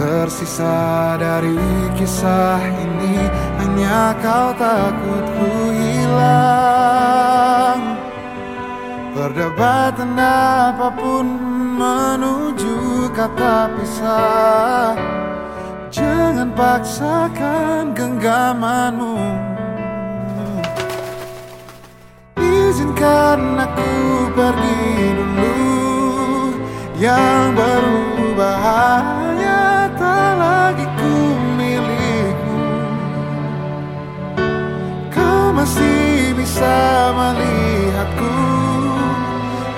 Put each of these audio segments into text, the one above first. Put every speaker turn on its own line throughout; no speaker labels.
tersisa dari kisah ini Hanya kau takut ku hilang. Perdebatan apa pun menuju kata pisah. Jangan paksakan genggamanmu. Izinkan aku pergi dulu. Yang berubah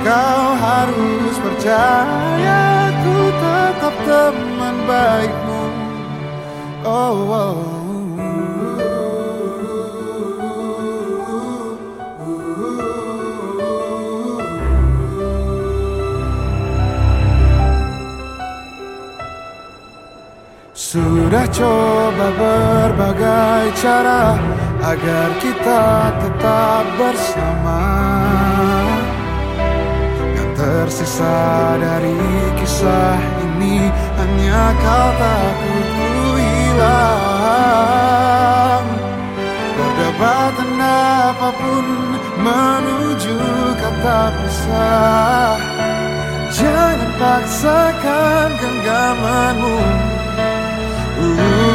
Kau harus percaya ku tetap teman baikmu Oh, oh. Sudah coba berbagai cara agar kita tetap bersama kisah ini hanya kau takut ku hilang. Perdebatan apa pun menuju kata pisah. Jangan paksakan genggamanmu. Yang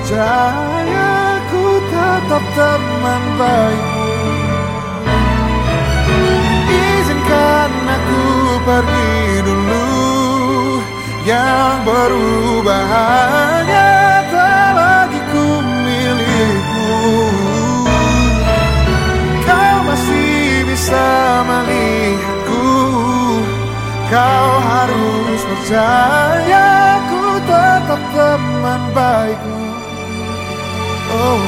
percaya ku tetap teman baikmu. Izinkan aku pergi dulu. Yang berubah hanya Kau harus percaya ku tetap teman baikmu oh,